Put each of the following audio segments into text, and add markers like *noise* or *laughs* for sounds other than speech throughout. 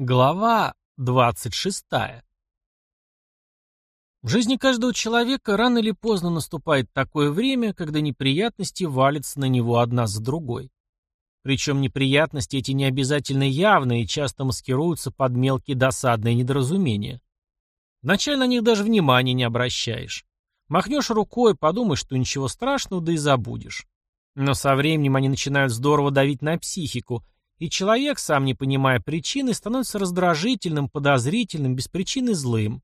Глава 26. В жизни каждого человека рано или поздно наступает такое время, когда неприятности валятся на него одна за другой. Причем неприятности эти не обязательно явные и часто маскируются под мелкие досадные недоразумения. Вначале на них даже внимания не обращаешь. Махнешь рукой, подумаешь, что ничего страшного, да и забудешь. Но со временем они начинают здорово давить на психику – и человек, сам не понимая причины, становится раздражительным, подозрительным, без причины злым.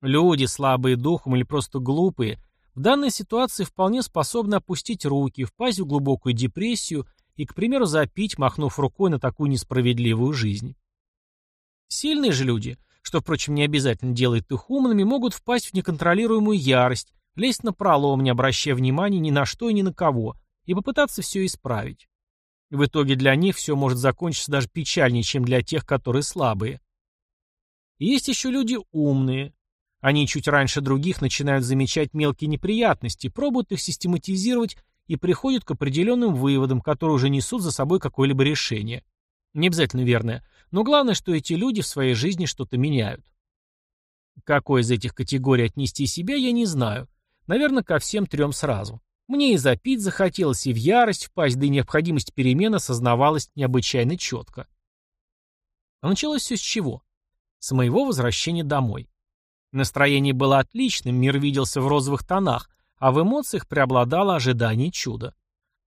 Люди, слабые духом или просто глупые, в данной ситуации вполне способны опустить руки, впасть в глубокую депрессию и, к примеру, запить, махнув рукой на такую несправедливую жизнь. Сильные же люди, что, впрочем, не обязательно делает их умными, могут впасть в неконтролируемую ярость, лезть на пролом, не обращая внимания ни на что и ни на кого, и попытаться все исправить. В итоге для них все может закончиться даже печальнее, чем для тех, которые слабые. есть еще люди умные. Они чуть раньше других начинают замечать мелкие неприятности, пробуют их систематизировать и приходят к определенным выводам, которые уже несут за собой какое-либо решение. Не обязательно верное, но главное, что эти люди в своей жизни что-то меняют. какой из этих категорий отнести себя, я не знаю. Наверное, ко всем трем сразу. Мне и запить захотелось, и в ярость впасть, да и необходимость перемен осознавалась необычайно четко. А началось все с чего? С моего возвращения домой. Настроение было отличным, мир виделся в розовых тонах, а в эмоциях преобладало ожидание чуда.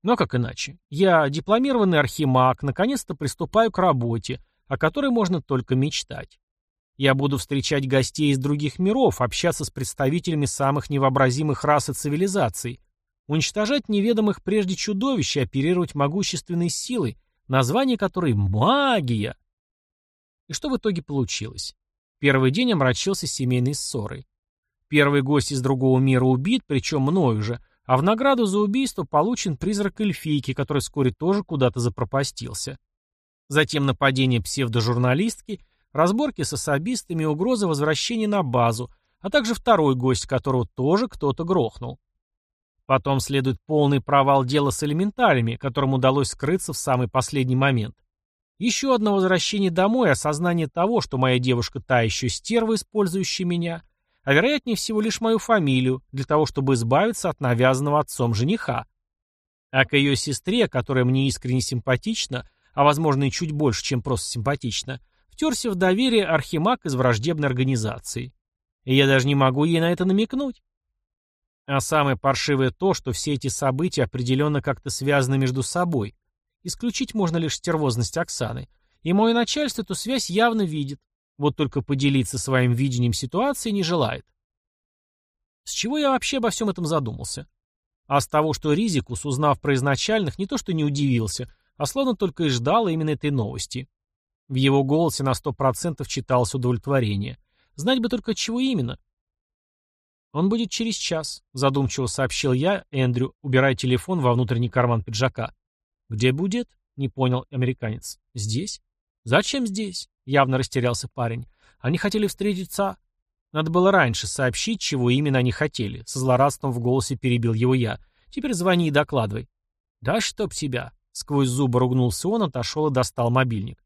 Но как иначе? Я, дипломированный архимаг, наконец-то приступаю к работе, о которой можно только мечтать. Я буду встречать гостей из других миров, общаться с представителями самых невообразимых рас и цивилизаций, уничтожать неведомых прежде чудовищ и оперировать могущественной силой, название которой «магия». И что в итоге получилось? Первый день омрачился семейной ссорой. Первый гость из другого мира убит, причем мною же, а в награду за убийство получен призрак эльфийки, который вскоре тоже куда-то запропастился. Затем нападение псевдожурналистки, разборки с особистами и угроза возвращения на базу, а также второй гость, которого тоже кто-то грохнул. Потом следует полный провал дела с элементалями, которым удалось скрыться в самый последний момент. Еще одно возвращение домой, осознание того, что моя девушка та еще стерва, использующая меня, а вероятнее всего лишь мою фамилию, для того, чтобы избавиться от навязанного отцом жениха. А к ее сестре, которая мне искренне симпатична, а возможно и чуть больше, чем просто симпатична, втерся в доверие архимаг из враждебной организации. И я даже не могу ей на это намекнуть. А самое паршивое то, что все эти события определенно как-то связаны между собой. Исключить можно лишь стервозность Оксаны. И мое начальство эту связь явно видит. Вот только поделиться своим видением ситуации не желает. С чего я вообще обо всем этом задумался? А с того, что Ризикус, узнав про изначальных, не то что не удивился, а словно только и ждал именно этой новости. В его голосе на сто процентов читалось удовлетворение. Знать бы только, чего именно. «Он будет через час», — задумчиво сообщил я Эндрю, убирая телефон во внутренний карман пиджака. «Где будет?» — не понял американец. «Здесь?» «Зачем здесь?» — явно растерялся парень. «Они хотели встретиться...» Надо было раньше сообщить, чего именно они хотели. Со злорадством в голосе перебил его я. «Теперь звони и докладывай». «Да чтоб тебя!» — сквозь зубы ругнулся он, отошел и достал мобильник.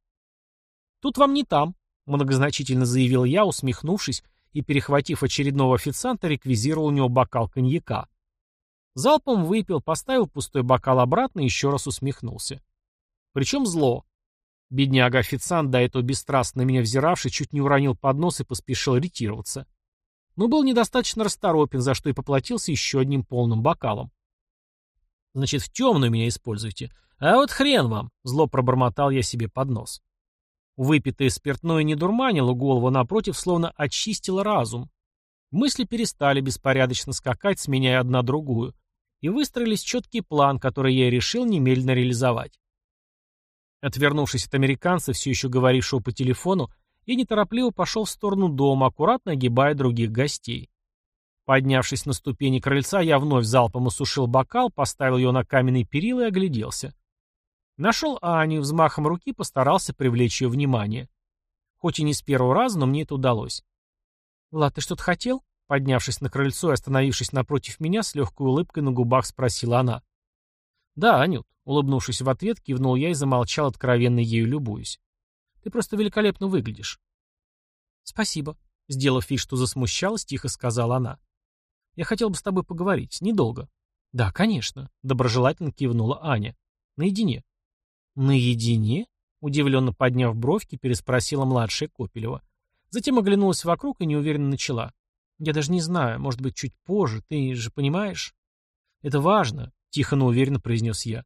«Тут вам не там», — многозначительно заявил я, усмехнувшись, и, перехватив очередного официанта, реквизировал у него бокал коньяка. Залпом выпил, поставил пустой бокал обратно и еще раз усмехнулся. Причем зло. Бедняга-официант, до этого бесстрастно на меня взиравший, чуть не уронил поднос и поспешил ретироваться. Но был недостаточно расторопен, за что и поплатился еще одним полным бокалом. «Значит, в темную меня используйте. А вот хрен вам!» — зло пробормотал я себе под нос. Выпитое спиртное не дурманило голову, напротив, словно очистило разум. Мысли перестали беспорядочно скакать, сменяя одна другую, и выстроились четкий план, который я решил немедленно реализовать. Отвернувшись от американца, все еще говорившего по телефону, я неторопливо пошел в сторону дома, аккуратно огибая других гостей. Поднявшись на ступени крыльца, я вновь залпом осушил бокал, поставил ее на каменный перила и огляделся. Нашел Аню, взмахом руки постарался привлечь ее внимание. Хоть и не с первого раза, но мне это удалось. «Влад, ты что-то хотел?» Поднявшись на крыльцо и остановившись напротив меня, с легкой улыбкой на губах спросила она. «Да, Анют», — улыбнувшись в ответ, кивнул я и замолчал, откровенно ею любуюсь. Ты просто великолепно выглядишь. Спасибо. Сделав вид, что засмущалась, тихо сказала она. Я хотел бы с тобой поговорить. Недолго. Да, конечно. Доброжелательно кивнула Аня. Наедине. Наедине? Удивленно подняв бровки, переспросила младшая Копелева. Затем оглянулась вокруг и неуверенно начала. Я даже не знаю, может быть, чуть позже, ты же понимаешь? Это важно, тихо, но уверенно произнес я.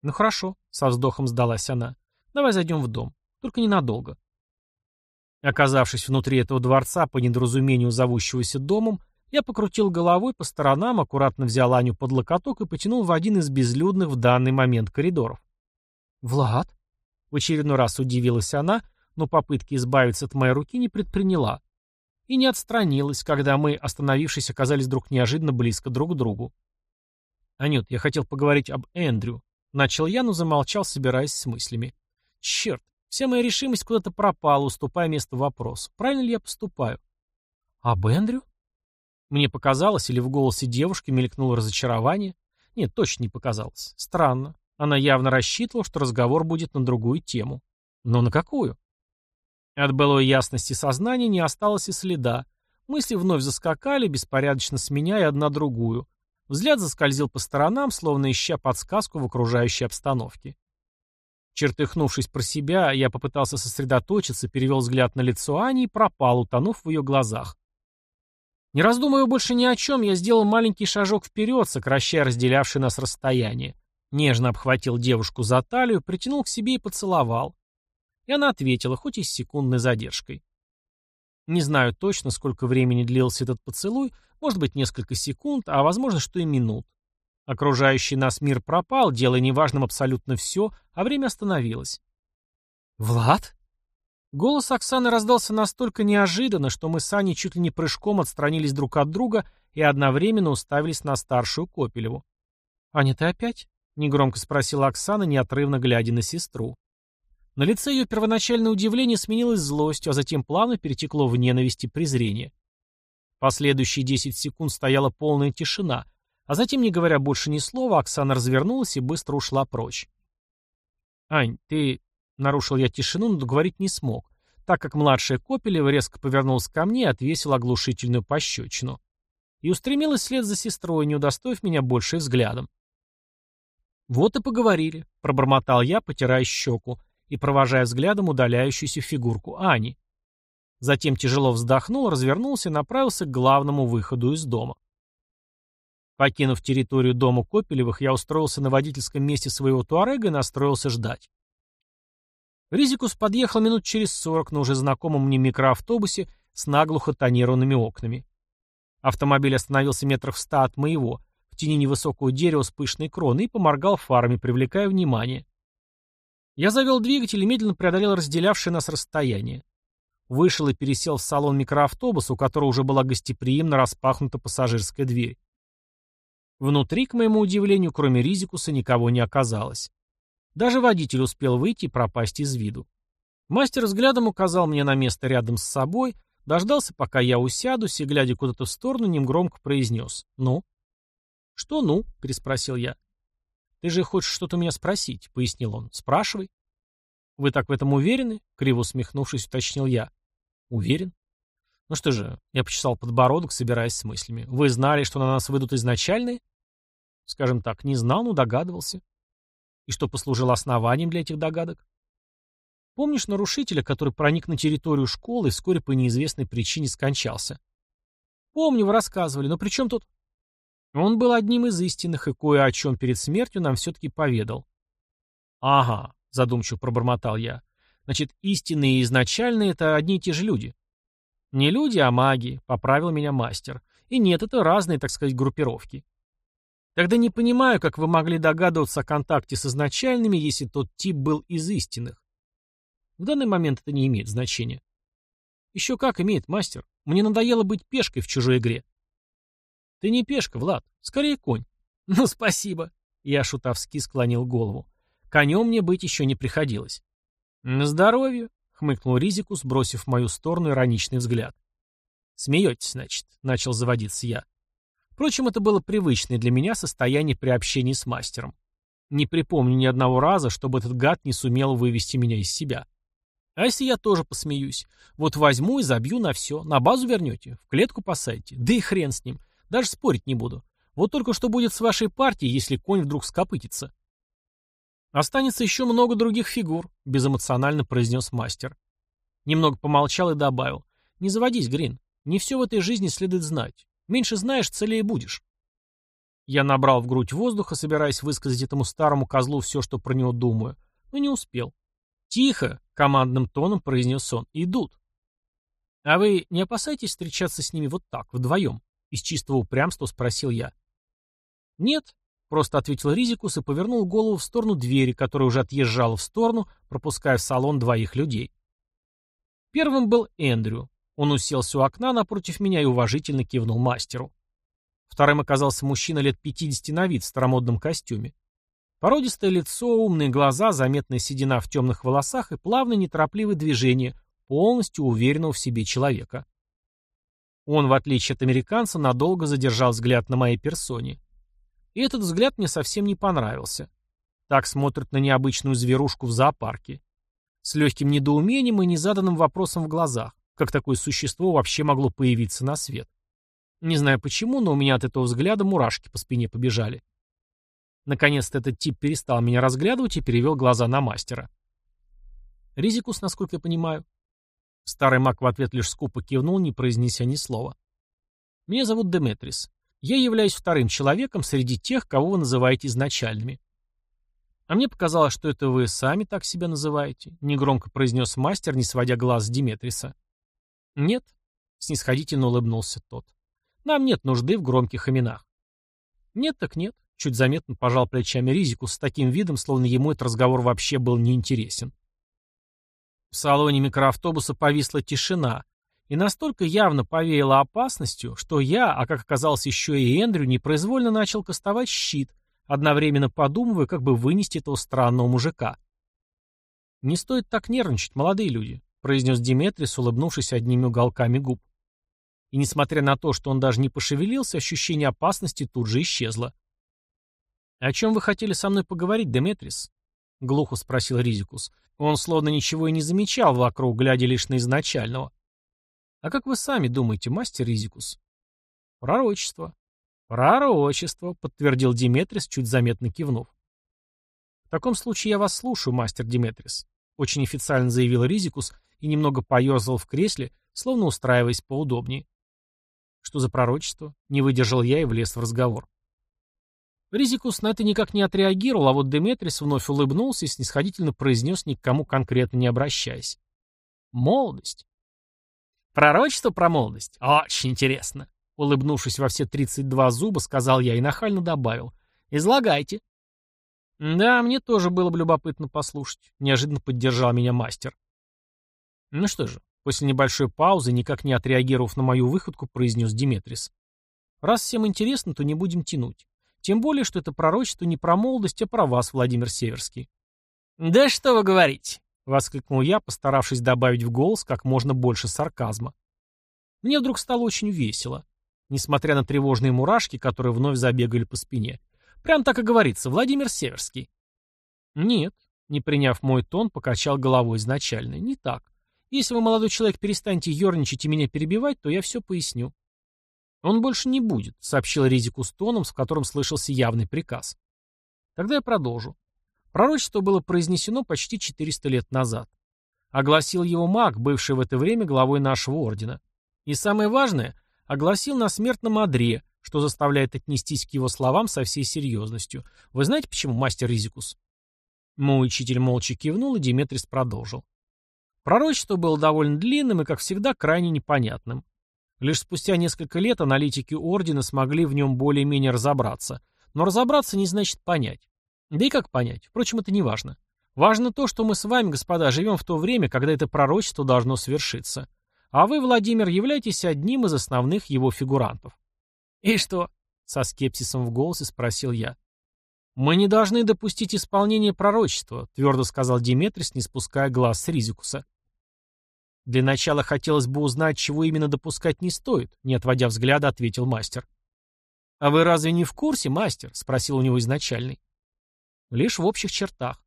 Ну хорошо, со вздохом сдалась она. Давай зайдем в дом. Только ненадолго. Оказавшись внутри этого дворца по недоразумению зовущегося домом, я покрутил головой по сторонам, аккуратно взял Аню под локоток и потянул в один из безлюдных в данный момент коридоров. «Влад?» В очередной раз удивилась она, но попытки избавиться от моей руки не предприняла. И не отстранилась, когда мы, остановившись, оказались вдруг неожиданно близко друг к другу. «Анют, я хотел поговорить об Эндрю». Начал я, но замолчал, собираясь с мыслями. «Черт, Вся моя решимость куда-то пропала, уступая место вопросу. Правильно ли я поступаю? Об Эндрю? Мне показалось, или в голосе девушки мелькнуло разочарование? Нет, точно не показалось. Странно. Она явно рассчитывала, что разговор будет на другую тему. Но на какую? От былой ясности сознания не осталось и следа. Мысли вновь заскакали, беспорядочно сменяя одна другую. Взгляд заскользил по сторонам, словно ища подсказку в окружающей обстановке. Чертыхнувшись про себя, я попытался сосредоточиться, перевел взгляд на лицо Ани и пропал, утонув в ее глазах. Не раздумывая больше ни о чем, я сделал маленький шажок вперед, сокращая разделявшее нас расстояние. Нежно обхватил девушку за талию, притянул к себе и поцеловал. И она ответила, хоть и с секундной задержкой. Не знаю точно, сколько времени длился этот поцелуй, может быть, несколько секунд, а возможно, что и минут. Окружающий нас мир пропал, делая неважным абсолютно все, а время остановилось. «Влад?» Голос Оксаны раздался настолько неожиданно, что мы с Аней чуть ли не прыжком отстранились друг от друга и одновременно уставились на старшую Копелеву. «Аня, ты опять?» — негромко спросила Оксана, неотрывно глядя на сестру. На лице ее первоначальное удивление сменилось злостью, а затем плавно перетекло в ненависть и презрение. Последующие десять секунд стояла полная тишина, а затем, не говоря больше ни слова, Оксана развернулась и быстро ушла прочь. «Ань, ты...» — нарушил я тишину, но договорить не смог, так как младшая Копелева резко повернулась ко мне и отвесила оглушительную пощечину. И устремилась вслед за сестрой, не удостоив меня больше взглядом. «Вот и поговорили», — пробормотал я, потирая щеку и провожая взглядом удаляющуюся фигурку Ани. Затем тяжело вздохнул, развернулся и направился к главному выходу из дома. Покинув территорию дома Копелевых, я устроился на водительском месте своего туарега и настроился ждать. Ризикус подъехал минут через сорок на уже знакомом мне микроавтобусе с наглухо тонированными окнами. Автомобиль остановился метров в ста от моего, в тени невысокого дерева с пышной кроной, и поморгал фарами, привлекая внимание. Я завел двигатель и медленно преодолел разделявшее нас расстояние. Вышел и пересел в салон микроавтобуса, у которого уже была гостеприимно распахнута пассажирская дверь. Внутри, к моему удивлению, кроме Ризикуса, никого не оказалось. Даже водитель успел выйти и пропасть из виду. Мастер взглядом указал мне на место рядом с собой, дождался, пока я усядусь, и, глядя куда-то в сторону, негромко произнес «Ну?». «Что «ну?» — переспросил я. «Ты же хочешь что-то меня спросить?» — пояснил он. «Спрашивай». «Вы так в этом уверены?» — криво усмехнувшись, уточнил я. «Уверен». «Ну что же», — я почесал подбородок, собираясь с мыслями. «Вы знали, что на нас выйдут изначальные?» Скажем так, не знал, но догадывался. И что послужило основанием для этих догадок? Помнишь нарушителя, который проник на территорию школы и вскоре по неизвестной причине скончался? Помню, вы рассказывали, но при чем тут? Он был одним из истинных и кое о чем перед смертью нам все-таки поведал. Ага, задумчиво пробормотал я. Значит, истинные и изначальные — это одни и те же люди. Не люди, а маги, поправил меня мастер. И нет, это разные, так сказать, группировки. Тогда не понимаю, как вы могли догадываться о контакте с изначальными, если тот тип был из истинных. В данный момент это не имеет значения. Еще как имеет, мастер. Мне надоело быть пешкой в чужой игре. Ты не пешка, Влад. Скорее конь. *laughs* Ну, спасибо. Я шутовски склонил голову. Конем мне быть еще не приходилось. На здоровье, хмыкнул Ризикус, бросив в мою сторону ироничный взгляд. Смеетесь, значит, начал заводиться я. Впрочем, это было привычное для меня состояние при общении с мастером. Не припомню ни одного раза, чтобы этот гад не сумел вывести меня из себя. А если я тоже посмеюсь? Вот возьму и забью на все. На базу вернете, в клетку посадите. Да и хрен с ним. Даже спорить не буду. Вот только что будет с вашей партией, если конь вдруг скопытится. Останется еще много других фигур, безэмоционально произнес мастер. Немного помолчал и добавил. Не заводись, Грин. Не все в этой жизни следует знать. Меньше знаешь, целее будешь. Я набрал в грудь воздуха, собираясь высказать этому старому козлу все, что про него думаю, но не успел. «Тихо!» — командным тоном произнес он. «Идут!» «А вы не опасаетесь встречаться с ними вот так, вдвоем?» — из чистого упрямства спросил я. «Нет», — просто ответил Ризикус и повернул голову в сторону двери, которая уже отъезжала в сторону, пропуская в салон двоих людей. Первым был Эндрю. Он уселся у окна напротив меня и уважительно кивнул мастеру. Вторым оказался мужчина лет 50 на вид в старомодном костюме. Породистое лицо, умные глаза, заметная седина в темных волосах и плавные неторопливые движения, полностью уверенного в себе человека. Он, в отличие от американца, надолго задержал взгляд на моей персоне. И этот взгляд мне совсем не понравился. Так смотрят на необычную зверушку в зоопарке. С легким недоумением и незаданным вопросом в глазах, как такое существо вообще могло появиться на свет. Не знаю почему, но у меня от этого взгляда мурашки по спине побежали. Наконец-то этот тип перестал меня разглядывать и перевел глаза на мастера. Ризикус, насколько я понимаю. Старый маг в ответ лишь скупо кивнул, не произнеся ни слова. Меня зовут Деметрис. Я являюсь вторым человеком среди тех, кого вы называете изначальными. А мне показалось, что это вы сами так себя называете, негромко произнес мастер, не сводя глаз с Диметриса. Нет, снисходительно улыбнулся тот. Нам нет нужды в громких именах. Нет так нет. Чуть заметно пожал плечами Ризику с таким видом, словно ему этот разговор вообще был неинтересен. В салоне микроавтобуса повисла тишина, и настолько явно повеяло опасностью, что я, а как оказалось еще и Эндрю, непроизвольно начал кастовать щит, одновременно подумывая, как бы вынести этого странного мужика. «Не стоит так нервничать, молодые люди», — произнес Диметрис, улыбнувшись одними уголками губ. И несмотря на то, что он даже не пошевелился, ощущение опасности тут же исчезло. «О чем вы хотели со мной поговорить, Деметрис?» — глухо спросил Ризикус. Он словно ничего и не замечал вокруг, глядя лишь на изначального. «А как вы сами думаете, мастер Ризикус?» «Пророчество». «Пророчество», — подтвердил Диметрис, чуть заметно кивнув. «В таком случае я вас слушаю, мастер Диметрис», — очень официально заявил Ризикус и немного поерзал в кресле, словно устраиваясь поудобнее. «Что за пророчество?» — не выдержал я и влез в разговор. Ризикус на это никак не отреагировал, а вот Деметрис вновь улыбнулся и снисходительно произнес, ни к кому конкретно не обращаясь. «Молодость». «Пророчество про молодость? Очень интересно!» Улыбнувшись во все 32 зуба, сказал я и нахально добавил. «Излагайте». «Да, мне тоже было бы любопытно послушать», — неожиданно поддержал меня мастер. «Ну что же», — после небольшой паузы, никак не отреагировав на мою выходку, произнес Диметрис. «Раз всем интересно, то не будем тянуть. Тем более, что это пророчество не про молодость, а про вас, Владимир Северский. «Да что вы говорите!» — воскликнул я, постаравшись добавить в голос как можно больше сарказма. Мне вдруг стало очень весело, несмотря на тревожные мурашки, которые вновь забегали по спине. Прям так и говорится, Владимир Северский. Нет, не приняв мой тон, покачал головой изначально. Не так. Если вы, молодой человек, перестанете ерничать и меня перебивать, то я все поясню. «Он больше не будет», — сообщил Ризику с тоном, в котором слышался явный приказ. Тогда я продолжу. Пророчество было произнесено почти 400 лет назад. Огласил его маг, бывший в это время главой нашего ордена. И самое важное, огласил на смертном одре, что заставляет отнестись к его словам со всей серьезностью. Вы знаете, почему, мастер Ризикус? Мой учитель молча кивнул, и Диметрис продолжил. Пророчество было довольно длинным и, как всегда, крайне непонятным. Лишь спустя несколько лет аналитики Ордена смогли в нем более-менее разобраться. Но разобраться не значит понять. Да и как понять? Впрочем, это не важно. Важно то, что мы с вами, господа, живем в то время, когда это пророчество должно свершиться. А вы, Владимир, являетесь одним из основных его фигурантов. «И что?» — со скепсисом в голосе спросил я. «Мы не должны допустить исполнения пророчества», — твердо сказал Диметрис, не спуская глаз с Ризикуса. «Для начала хотелось бы узнать, чего именно допускать не стоит», — не отводя взгляда, ответил мастер. «А вы разве не в курсе, мастер?» — спросил у него изначальный. «Лишь в общих чертах.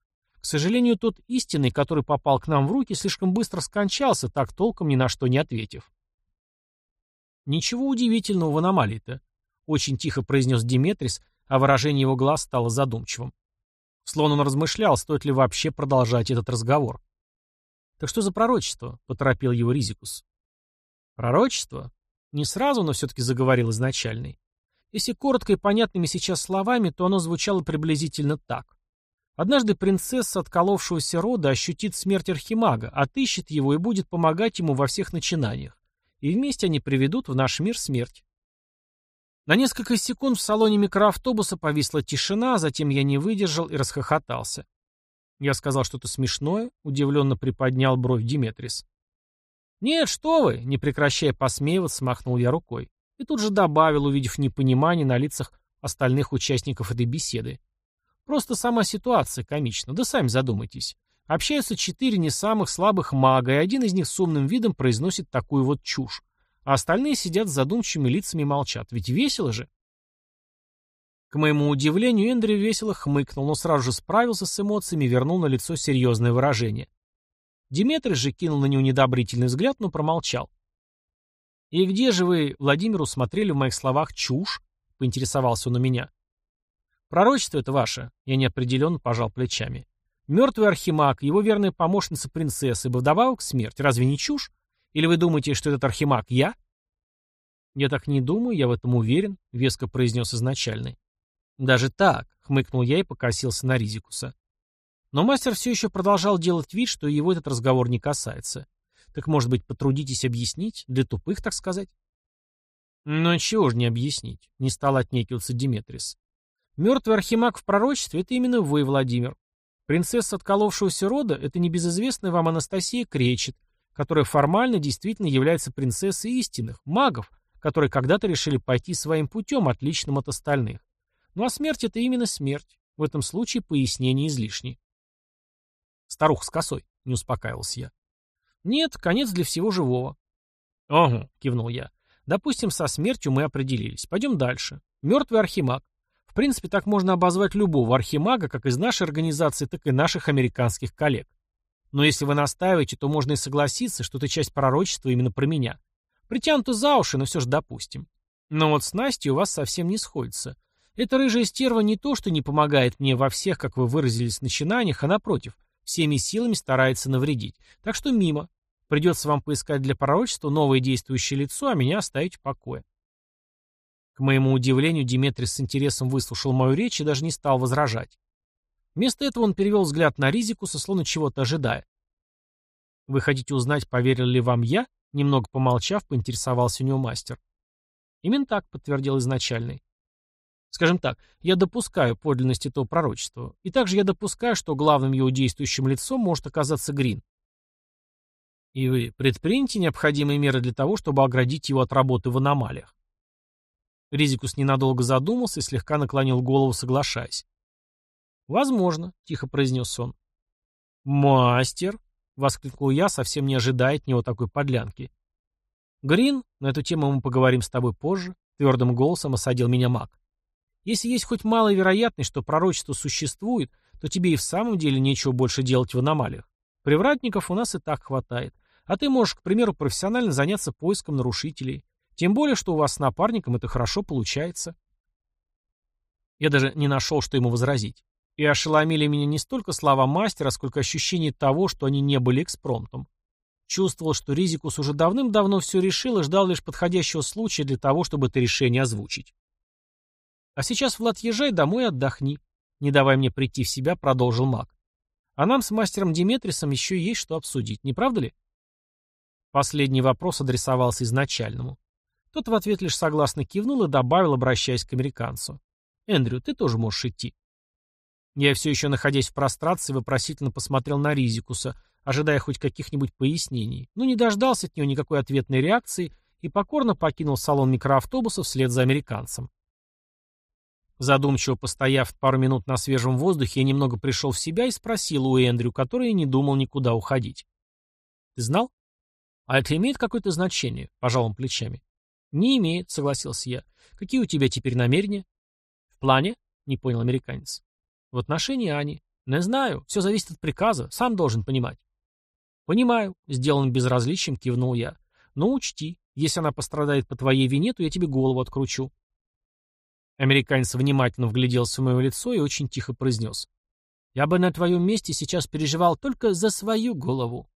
К сожалению, тот истинный, который попал к нам в руки, слишком быстро скончался, так толком ни на что не ответив. «Ничего удивительного в аномалии-то», — очень тихо произнес Диметрис, а выражение его глаз стало задумчивым. Словно он размышлял, стоит ли вообще продолжать этот разговор. «Так что за пророчество?» — поторопил его Ризикус. «Пророчество?» Не сразу, но все-таки заговорил изначальный. Если коротко и понятными сейчас словами, то оно звучало приблизительно так. Однажды принцесса отколовшегося рода ощутит смерть Архимага, отыщет его и будет помогать ему во всех начинаниях. И вместе они приведут в наш мир смерть. На несколько секунд в салоне микроавтобуса повисла тишина, затем я не выдержал и расхохотался. Я сказал что-то смешное, удивленно приподнял бровь Диметрис. «Нет, что вы!» — не прекращая посмеиваться, смахнул я рукой. И тут же добавил, увидев непонимание на лицах остальных участников этой беседы. Просто сама ситуация комична, да сами задумайтесь. Общаются четыре не самых слабых мага, и один из них с умным видом произносит такую вот чушь. А остальные сидят с задумчивыми лицами и молчат. Ведь весело же. К моему удивлению, Эндрю весело хмыкнул, но сразу же справился с эмоциями и вернул на лицо серьезное выражение. Диметрий же кинул на него недобрительный взгляд, но промолчал. «И где же вы, Владимир, усмотрели в моих словах чушь?» — поинтересовался он у меня. «Пророчество это ваше», — я неопределенно пожал плечами. «Мертвый архимаг, его верная помощница принцессы, ибо вдобавок смерть. Разве не чушь? Или вы думаете, что этот архимаг я?» «Я так не думаю, я в этом уверен», — веско произнес изначальный. «Даже так», — хмыкнул я и покосился на Ризикуса. Но мастер все еще продолжал делать вид, что его этот разговор не касается. Так, может быть, потрудитесь объяснить? Для тупых, так сказать? Ну, чего же не объяснить? Не стал отнекиваться Диметрис. Мертвый архимаг в пророчестве — это именно вы, Владимир. Принцесса отколовшегося рода — это небезызвестная вам Анастасия Кречет, которая формально действительно является принцессой истинных, магов, которые когда-то решили пойти своим путем, отличным от остальных. Ну а смерть — это именно смерть. В этом случае пояснение излишне. Старуха с косой, не успокаивался я. Нет, конец для всего живого. Ага, кивнул я. Допустим, со смертью мы определились. Пойдем дальше. Мертвый архимаг. В принципе, так можно обозвать любого архимага, как из нашей организации, так и наших американских коллег. Но если вы настаиваете, то можно и согласиться, что это часть пророчества именно про меня. Притянуто за уши, но все же допустим. Но вот с Настей у вас совсем не сходится. Эта рыжая стерва не то, что не помогает мне во всех, как вы выразились, начинаниях, а напротив, всеми силами старается навредить. Так что мимо. Придется вам поискать для пророчества новое действующее лицо, а меня оставить в покое. К моему удивлению, Диметрис с интересом выслушал мою речь и даже не стал возражать. Вместо этого он перевел взгляд на Ризикуса, словно чего-то ожидая. «Вы хотите узнать, поверил ли вам я?» Немного помолчав, поинтересовался у него мастер. «Именно так», — подтвердил изначальный. Скажем так, я допускаю подлинность этого пророчества. И также я допускаю, что главным его действующим лицом может оказаться Грин. И вы предпримете необходимые меры для того, чтобы оградить его от работы в аномалиях. Ризикус ненадолго задумался и слегка наклонил голову, соглашаясь. «Возможно», — тихо произнес он. «Мастер!» — воскликнул я, совсем не ожидая от него такой подлянки. «Грин, на эту тему мы поговорим с тобой позже», — твердым голосом осадил меня маг. «Если есть хоть малая вероятность, что пророчество существует, то тебе и в самом деле нечего больше делать в аномалиях. Привратников у нас и так хватает. А ты можешь, к примеру, профессионально заняться поиском нарушителей. Тем более, что у вас с напарником это хорошо получается. Я даже не нашел, что ему возразить. И ошеломили меня не столько слова мастера, сколько ощущение того, что они не были экспромтом. Чувствовал, что Ризикус уже давным-давно все решил и ждал лишь подходящего случая для того, чтобы это решение озвучить. А сейчас, Влад, езжай домой и отдохни. Не давай мне прийти в себя, продолжил маг. А нам с мастером Диметрисом еще есть что обсудить, не правда ли? Последний вопрос адресовался изначальному. Тот в ответ лишь согласно кивнул и добавил, обращаясь к американцу. «Эндрю, ты тоже можешь идти». Я все еще, находясь в прострации, вопросительно посмотрел на Ризикуса, ожидая хоть каких-нибудь пояснений, но не дождался от него никакой ответной реакции и покорно покинул салон микроавтобуса вслед за американцем. Задумчиво постояв пару минут на свежем воздухе, я немного пришел в себя и спросил у Эндрю, который не думал никуда уходить. «Ты знал?» «А это имеет какое-то значение?» — пожал он плечами. «Не имеет», — согласился я. «Какие у тебя теперь намерения?» «В плане?» — не понял американец. «В отношении Ани». Не знаю, все зависит от приказа, сам должен понимать. Понимаю, сделан безразличием, кивнул я. Но учти, если она пострадает по твоей вине, то я тебе голову откручу. Американец внимательно вгляделся в мое лицо и очень тихо произнес. Я бы на твоем месте сейчас переживал только за свою голову.